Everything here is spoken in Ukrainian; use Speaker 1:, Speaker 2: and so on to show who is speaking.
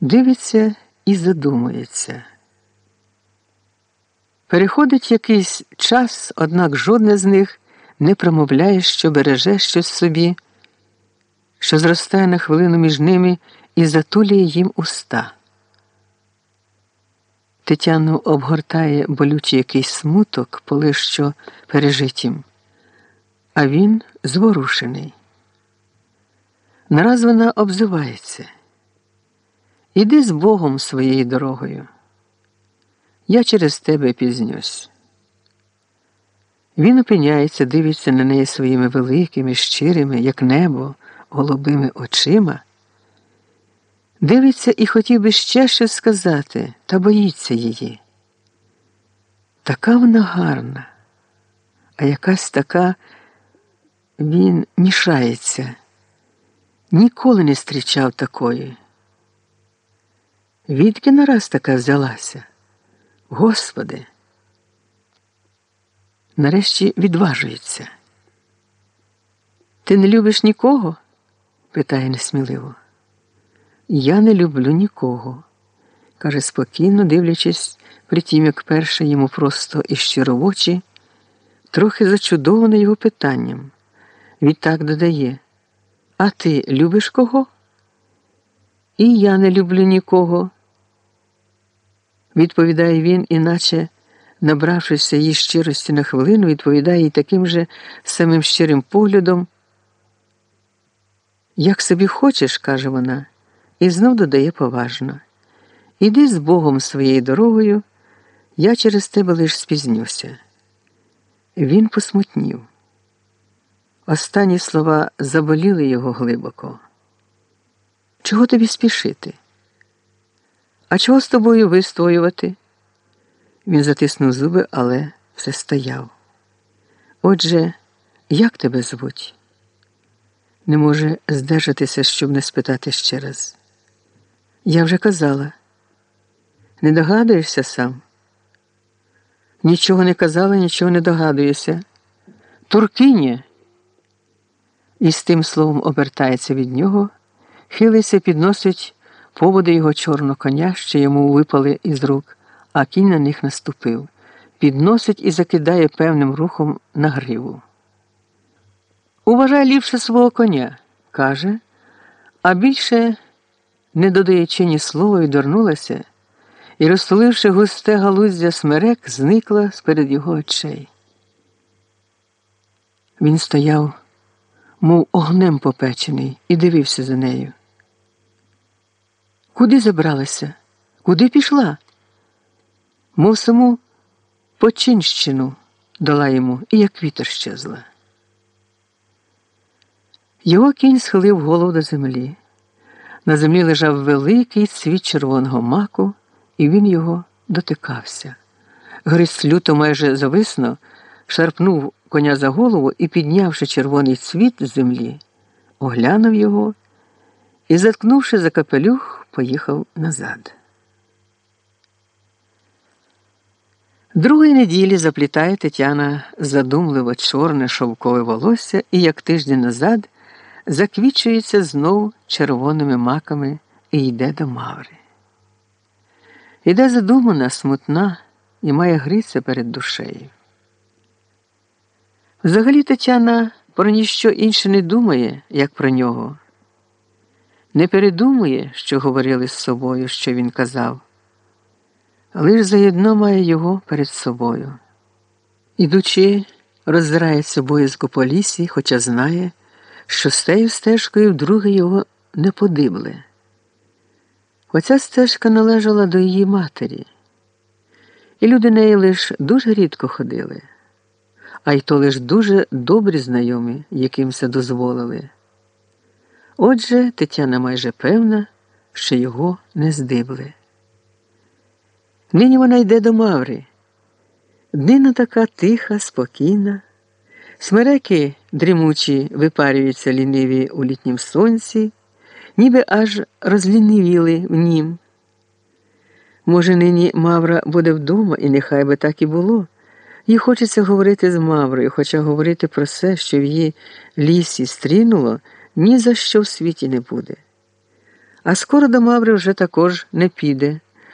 Speaker 1: Дивиться і задумується. Переходить якийсь час, однак жодне з них не промовляє, що береже щось собі, що зростає на хвилину між ними і затулює їм уста. Тетяну обгортає болючий якийсь смуток, поли що пережитім, а він зворушений. Нараз вона обзивається. Іди з Богом своєю дорогою. Я через тебе пізнюсь. Він опиняється, дивиться на неї своїми великими, щирими, як небо, голубими очима. Дивиться і хотів би ще щось сказати, та боїться її. Така вона гарна, а якась така він мішається. Ніколи не зустрічав такої. Відки нараз така взялася? Господи. Нарешті відважується. Ти не любиш нікого? питає несміливо. Я не люблю нікого, каже спокійно, дивлячись, притім, як перше йому просто і щиро в очі, трохи зачудовано його питанням. Відтак додає: А ти любиш кого? І я не люблю нікого, відповідає він, іначе, набравшися її щирості на хвилину, відповідає їй таким же самим щирим поглядом. Як собі хочеш, каже вона, і знов додає поважно. Іди з Богом своєю дорогою, я через тебе лиш спізнюся. Він посмутнів. Останні слова заболіли його глибоко. Чого тобі спішити? А чого з тобою вистоювати? Він затиснув зуби, але все стояв. Отже, як тебе звуть? Не може здержатися, щоб не спитати ще раз. Я вже казала. Не догадуєшся сам? Нічого не казала, нічого не догадуєшся. Туркиня. І з тим словом обертається від нього, хилиться, підносить поводи його чорного коня, що йому випали із рук, а кінь на них наступив, підносить і закидає певним рухом на гриву. Уважай ліпше свого коня, каже, а більше, не додаючи ні слова, відвернулася і, розтуливши густе галуздя смерек, зникла з перед його очей. Він стояв, мов огнем попечений, і дивився за нею. Куди забралася? Куди пішла? Мов саму починщину дала йому і як вітер щезла. Його кінь схилив голову до землі. На землі лежав великий цвіт червоного маку, і він його дотикався. Гриць люто майже зависно, шарпнув коня за голову і, піднявши червоний цвіт з землі, оглянув його і, заткнувши за капелюх, поїхав назад. Другої неділі заплітає Тетяна задумливо чорне шовкове волосся і, як тиждень назад, заквічується знов червоними маками і йде до Маври. Іде задумана, смутна і має гриця перед душею. Взагалі Тетяна про ніщо інше не думає, як про нього. Не передумує, що говорили з собою, що він казав, лиш заєдно має його перед собою. Ідучи, роздирається боязко по лісі, хоча знає, що з тею стежкою вдруге його не подибле. Оця стежка належала до її матері, і люди неї лиш дуже рідко ходили, а й то лиш дуже добрі знайомі, яким це дозволили. Отже, Тетяна майже певна, що його не здибли. Нині вона йде до Маври. Днина така тиха, спокійна, смереки дрімучі випарюються ліниві у літнім сонці, ніби аж розлінивіли в нім. Може, нині Мавра буде вдома, і нехай би так і було. Їй хочеться говорити з Маврою, хоча говорити про все, що в її лісі стрінуло ні за що в світі не буде. А скоро до Маври вже також не піде.